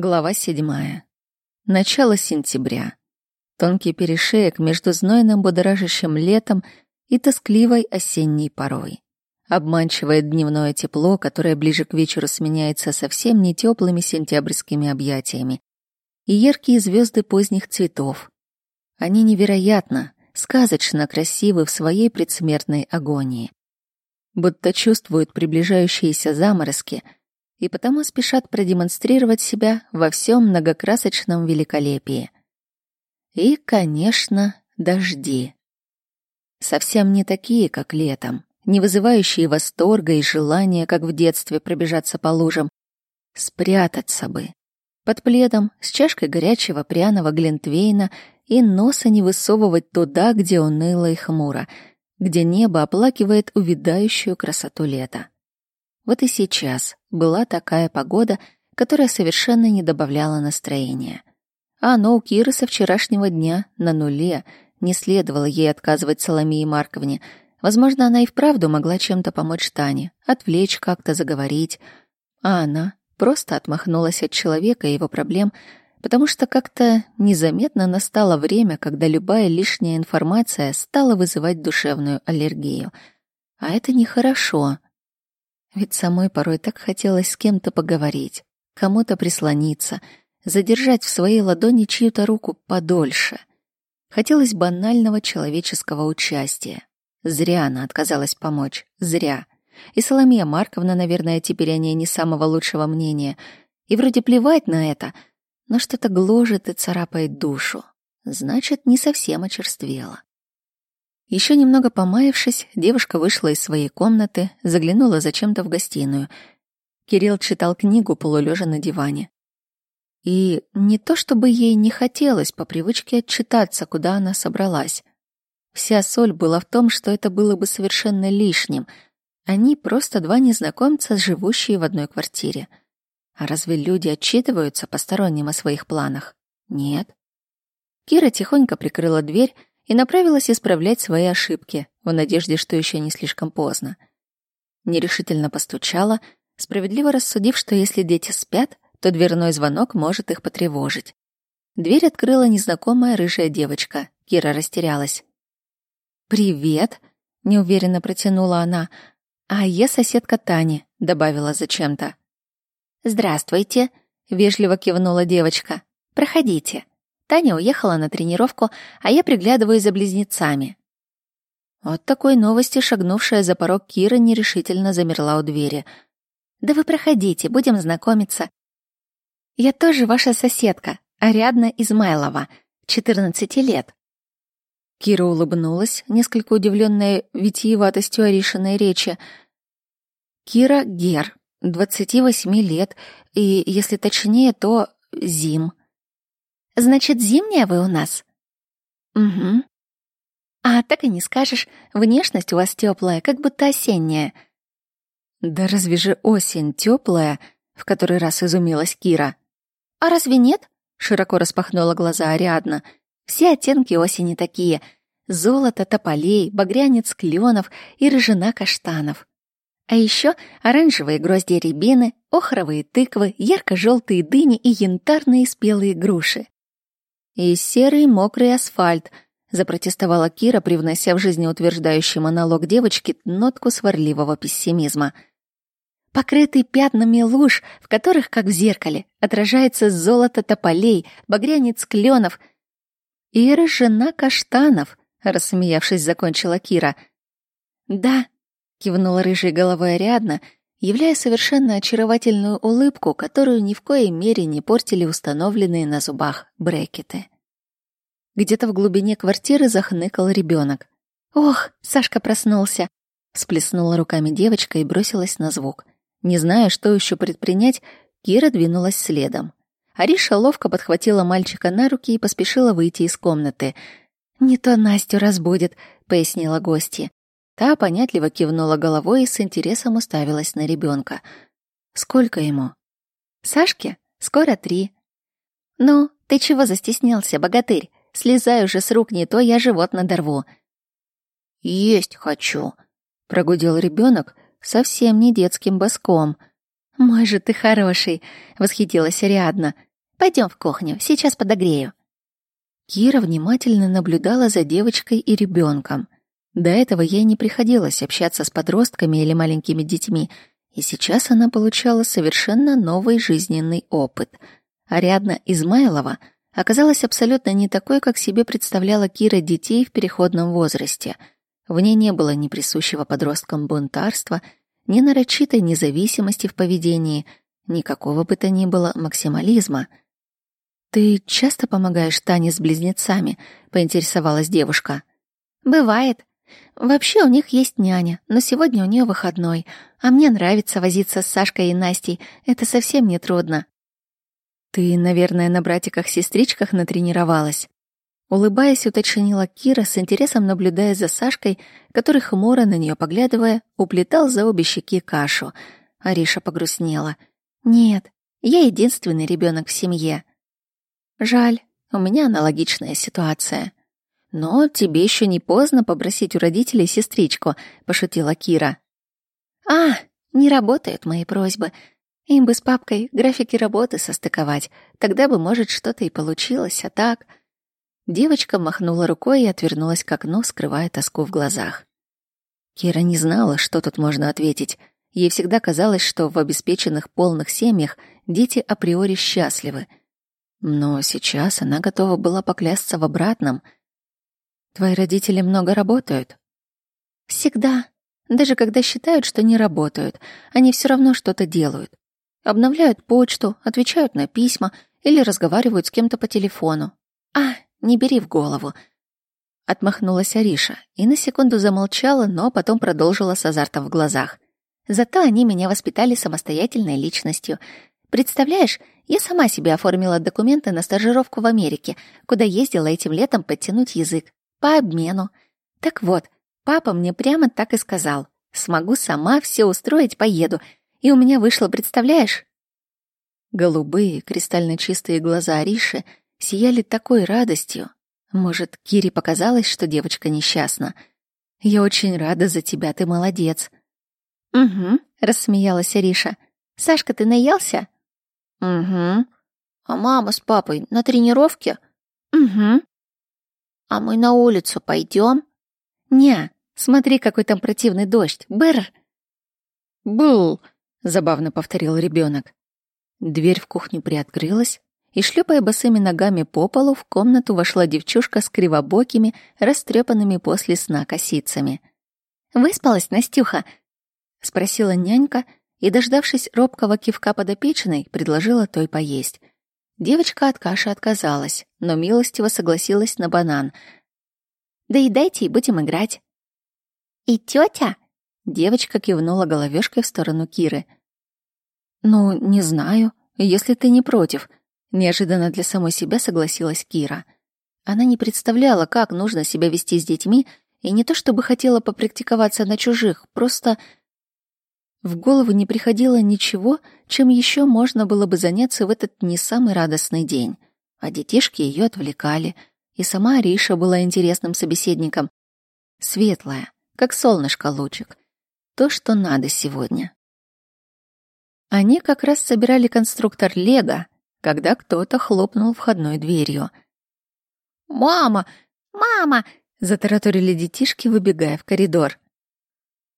Глава седьмая. Начало сентября. Тонкий перешеек между знойным будоражащим летом и тоскливой осенней порой. Обманчивое дневное тепло, которое ближе к вечеру сменяется совсем не теплыми сентябрьскими объятиями. И яркие звезды поздних цветов. Они невероятно, сказочно красивы в своей предсмертной агонии. Будто чувствуют приближающиеся заморозки — и потому спешат продемонстрировать себя во всем многокрасочном великолепии. И, конечно, дожди. Совсем не такие, как летом, не вызывающие восторга и желания, как в детстве пробежаться по лужам. Спрятаться бы. Под пледом, с чашкой горячего пряного глинтвейна и носа не высовывать туда, где уныло и хмуро, где небо оплакивает увядающую красоту лета. Вот и сейчас была такая погода, которая совершенно не добавляла настроения. А оно у Киры со вчерашнего дня на нуле, не следовало ей отказывать Соломии Марковне. Возможно, она и вправду могла чем-то помочь Тане, отвлечь как-то, заговорить. А она просто отмахнулась от человека и его проблем, потому что как-то незаметно настало время, когда любая лишняя информация стала вызывать душевную аллергию. А это нехорошо. Ведь самой порой так хотелось с кем-то поговорить, кому-то прислониться, задержать в своей ладони чью-то руку подольше. Хотелось банального человеческого участия. Зря она отказалась помочь. Зря. И Соломия Марковна, наверное, теперь о ней не самого лучшего мнения. И вроде плевать на это, но что-то гложет и царапает душу. Значит, не совсем очерствела. Еще немного помаявшись, девушка вышла из своей комнаты, заглянула зачем-то в гостиную. Кирилл читал книгу, полулежа на диване. И не то чтобы ей не хотелось по привычке отчитаться, куда она собралась. Вся соль была в том, что это было бы совершенно лишним. Они просто два незнакомца, живущие в одной квартире. А разве люди отчитываются посторонним о своих планах? Нет. Кира тихонько прикрыла дверь и направилась исправлять свои ошибки, в надежде, что еще не слишком поздно. Нерешительно постучала, справедливо рассудив, что если дети спят, то дверной звонок может их потревожить. Дверь открыла незнакомая рыжая девочка. Кира растерялась. «Привет!» — неуверенно протянула она. «А я соседка Тани», — добавила зачем-то. «Здравствуйте!» — вежливо кивнула девочка. «Проходите». Таня уехала на тренировку, а я приглядываю за близнецами. От такой новости шагнувшая за порог Кира нерешительно замерла у двери. «Да вы проходите, будем знакомиться. Я тоже ваша соседка, Ариадна Измайлова, 14 лет». Кира улыбнулась, несколько удивленная витиеватостью Аришиной речи. Кира Гер, 28 лет, и, если точнее, то Зим. Значит, зимняя вы у нас? Угу. А так и не скажешь, внешность у вас теплая, как будто осенняя. Да разве же осень теплая? В который раз изумилась Кира. А разве нет? Широко распахнула глаза Ариадна. Все оттенки осени такие. Золото тополей, багрянец кленов и рыжина каштанов. А еще оранжевые грозди рябины, охровые тыквы, ярко-желтые дыни и янтарные спелые груши и серый мокрый асфальт, запротестовала Кира, привнося в жизнеутверждающий монолог девочки нотку сварливого пессимизма. Покрытый пятнами луж, в которых, как в зеркале, отражается золото тополей, багрянец кленов и рыжина каштанов, рассмеявшись, закончила Кира. «Да», — кивнула рыжей головой Ариадна, — являя совершенно очаровательную улыбку, которую ни в коей мере не портили установленные на зубах брекеты. Где-то в глубине квартиры захныкал ребенок. «Ох, Сашка проснулся!» Сплеснула руками девочка и бросилась на звук. Не зная, что еще предпринять, Кира двинулась следом. Ариша ловко подхватила мальчика на руки и поспешила выйти из комнаты. «Не то Настю разбудит», — пояснила гостья. Та понятливо кивнула головой и с интересом уставилась на ребенка. «Сколько ему?» «Сашке? Скоро три». «Ну, ты чего застеснялся, богатырь? Слезай уже с рук, не то я живот надорву». «Есть хочу», — прогудел ребенок совсем не детским боском. «Мой же ты хороший», — восхитилась Ариадна. Пойдем в кухню, сейчас подогрею. Кира внимательно наблюдала за девочкой и ребенком. До этого ей не приходилось общаться с подростками или маленькими детьми, и сейчас она получала совершенно новый жизненный опыт. Ариадна Измайлова оказалась абсолютно не такой, как себе представляла Кира детей в переходном возрасте. В ней не было ни присущего подросткам бунтарства, ни нарочитой независимости в поведении, никакого бы то ни было максимализма — «Ты часто помогаешь Тане с близнецами?» — поинтересовалась девушка. «Бывает. Вообще у них есть няня, но сегодня у нее выходной, а мне нравится возиться с Сашкой и Настей, это совсем не трудно». «Ты, наверное, на братиках-сестричках натренировалась?» Улыбаясь, уточнила Кира, с интересом наблюдая за Сашкой, который, хмуро на нее поглядывая, уплетал за обе щеки кашу. Ариша погрустнела. «Нет, я единственный ребенок в семье. Жаль, у меня аналогичная ситуация. Но тебе еще не поздно попросить у родителей сестричку, пошутила Кира. А, не работают мои просьбы. Им бы с папкой графики работы состыковать, тогда бы, может, что-то и получилось, а так... Девочка махнула рукой и отвернулась к окну, скрывая тоску в глазах. Кира не знала, что тут можно ответить. Ей всегда казалось, что в обеспеченных полных семьях дети априори счастливы — но сейчас она готова была поклясться в обратном. Твои родители много работают? Всегда. Даже когда считают, что не работают, они все равно что-то делают. Обновляют почту, отвечают на письма или разговаривают с кем-то по телефону. А, не бери в голову. Отмахнулась Ариша и на секунду замолчала, но потом продолжила с азартом в глазах. Зато они меня воспитали самостоятельной личностью. Представляешь, я сама себе оформила документы на стажировку в Америке, куда ездила этим летом подтянуть язык. По обмену. Так вот, папа мне прямо так и сказал. Смогу сама все устроить, поеду. И у меня вышло, представляешь? Голубые, кристально чистые глаза Ариши сияли такой радостью. Может, Кире показалось, что девочка несчастна. Я очень рада за тебя, ты молодец. Угу, рассмеялась Ариша. Сашка, ты наелся? «Угу. А мама с папой на тренировке?» «Угу. А мы на улицу пойдем?» «Не, смотри, какой там противный дождь. Бр!» «Был!» — забавно повторил ребенок. Дверь в кухню приоткрылась, и, шлепая босыми ногами по полу, в комнату вошла девчушка с кривобокими, растрепанными после сна косицами. «Выспалась, Настюха?» — спросила нянька, и, дождавшись робкого кивка подопечной, предложила той поесть. Девочка от каши отказалась, но милостиво согласилась на банан. «Да и дайте, и будем играть». «И тетя?» — девочка кивнула головешкой в сторону Киры. «Ну, не знаю, если ты не против», — неожиданно для самой себя согласилась Кира. Она не представляла, как нужно себя вести с детьми, и не то чтобы хотела попрактиковаться на чужих, просто в голову не приходило ничего, чем еще можно было бы заняться в этот не самый радостный день. А детишки ее отвлекали, и сама Ариша была интересным собеседником. Светлая, как солнышко лучик. То, что надо сегодня. Они как раз собирали конструктор Лего, когда кто-то хлопнул входной дверью. «Мама! Мама!» — затараторили детишки, выбегая в коридор.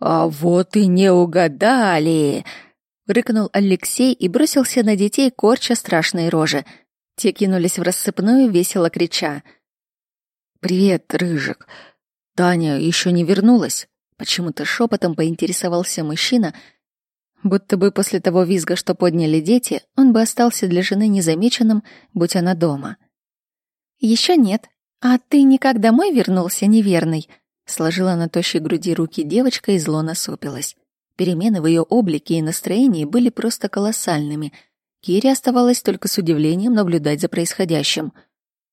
«А вот и не угадали!» — рыкнул Алексей и бросился на детей, корча страшные рожи. Те кинулись в рассыпную, весело крича. «Привет, Рыжик! Таня еще не вернулась?» Почему-то шепотом поинтересовался мужчина, будто бы после того визга, что подняли дети, он бы остался для жены незамеченным, будь она дома. «Еще нет. А ты никак домой вернулся, неверный?» Сложила на тощей груди руки девочка и зло насупилась. Перемены в ее облике и настроении были просто колоссальными. Кире оставалось только с удивлением наблюдать за происходящим.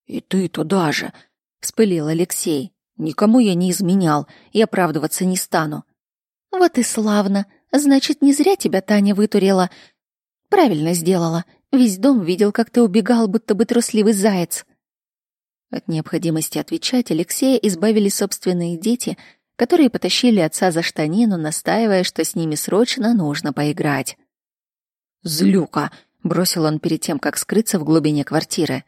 «И ты туда же!» — вспылил Алексей. «Никому я не изменял и оправдываться не стану». «Вот и славно! Значит, не зря тебя Таня вытурила. Правильно сделала. Весь дом видел, как ты убегал, будто бы трусливый заяц». От необходимости отвечать Алексея избавили собственные дети, которые потащили отца за штанину, настаивая, что с ними срочно нужно поиграть. «Злюка!» — Бросил он перед тем, как скрыться в глубине квартиры.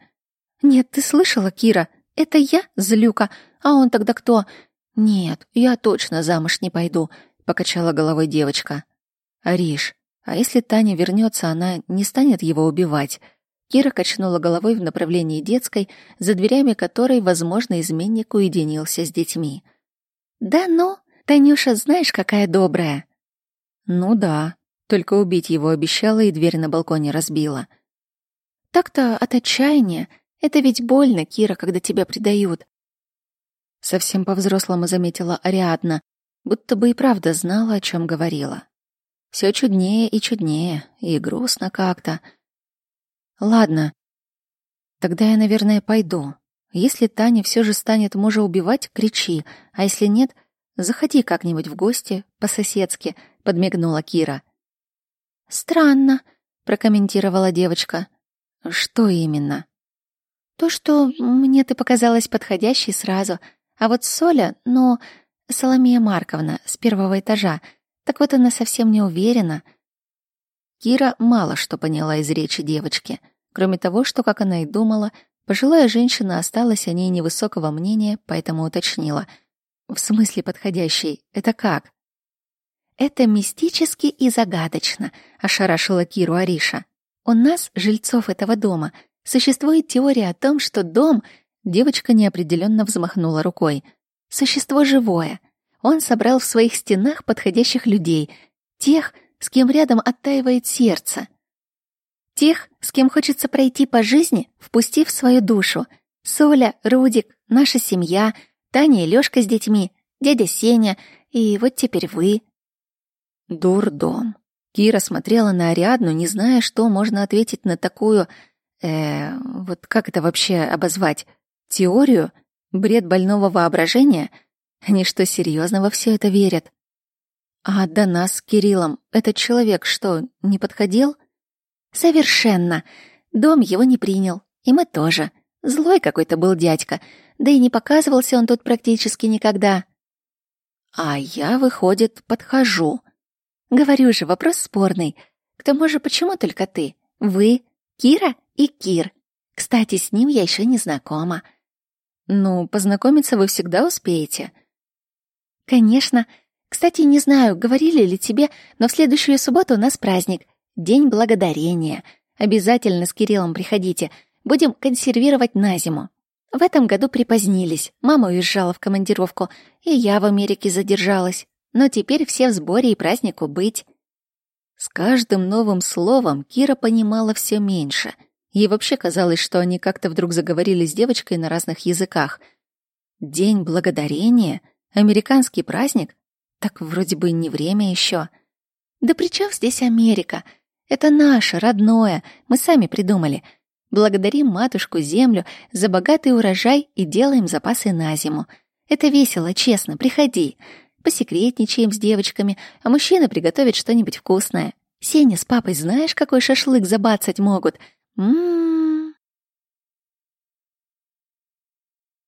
«Нет, ты слышала, Кира? Это я, злюка, а он тогда кто? Нет, я точно замуж не пойду», — покачала головой девочка. «Ариш, а если Таня вернется, она не станет его убивать?» Кира качнула головой в направлении детской, за дверями которой, возможно, изменник уединился с детьми. «Да ну, Танюша, знаешь, какая добрая!» «Ну да, только убить его обещала и дверь на балконе разбила». «Так-то от отчаяния. Это ведь больно, Кира, когда тебя предают». Совсем по-взрослому заметила Ариадна, будто бы и правда знала, о чем говорила. Все чуднее и чуднее, и грустно как-то. Ладно, тогда я, наверное, пойду. Если Таня все же станет мужа убивать, кричи, а если нет, заходи как-нибудь в гости, по-соседски, подмигнула Кира. Странно, прокомментировала девочка. Что именно? То, что мне ты показалась подходящей сразу, а вот Соля, ну, Соломея Марковна с первого этажа, так вот она совсем не уверена. Кира мало что поняла из речи девочки, кроме того, что, как она и думала, пожилая женщина осталась о ней невысокого мнения, поэтому уточнила. «В смысле подходящий? Это как?» «Это мистически и загадочно», — ошарашила Киру Ариша. «У нас, жильцов этого дома, существует теория о том, что дом...» Девочка неопределенно взмахнула рукой. «Существо живое. Он собрал в своих стенах подходящих людей, тех, с кем рядом оттаивает сердце. Тех, с кем хочется пройти по жизни, впустив свою душу. Соля, Рудик, наша семья, Таня и Лёшка с детьми, дядя Сеня, и вот теперь вы. Дурдом. Кира смотрела на Ариадну, не зная, что можно ответить на такую... Э, вот как это вообще обозвать? Теорию? Бред больного воображения? Они что, серьезно во все это верят? А до нас с Кириллом этот человек что, не подходил? Совершенно. Дом его не принял, и мы тоже. Злой какой-то был дядька, да и не показывался он тут практически никогда. А я, выходит, подхожу. Говорю же, вопрос спорный. К тому же, почему только ты? Вы, Кира и Кир. Кстати, с ним я еще не знакома. Ну, познакомиться вы всегда успеете. Конечно, кстати, не знаю, говорили ли тебе, но в следующую субботу у нас праздник — День Благодарения. Обязательно с Кириллом приходите. Будем консервировать на зиму. В этом году припозднились. Мама уезжала в командировку, и я в Америке задержалась. Но теперь все в сборе и празднику быть. С каждым новым словом Кира понимала все меньше. Ей вообще казалось, что они как-то вдруг заговорили с девочкой на разных языках. День Благодарения? Американский праздник? Так вроде бы не время еще. Да при чем здесь Америка? Это наше, родное, мы сами придумали. Благодарим матушку землю за богатый урожай и делаем запасы на зиму. Это весело, честно, приходи. Посекретничаем с девочками, а мужчина приготовит что-нибудь вкусное. Сеня с папой знаешь, какой шашлык забацать могут? 嗯。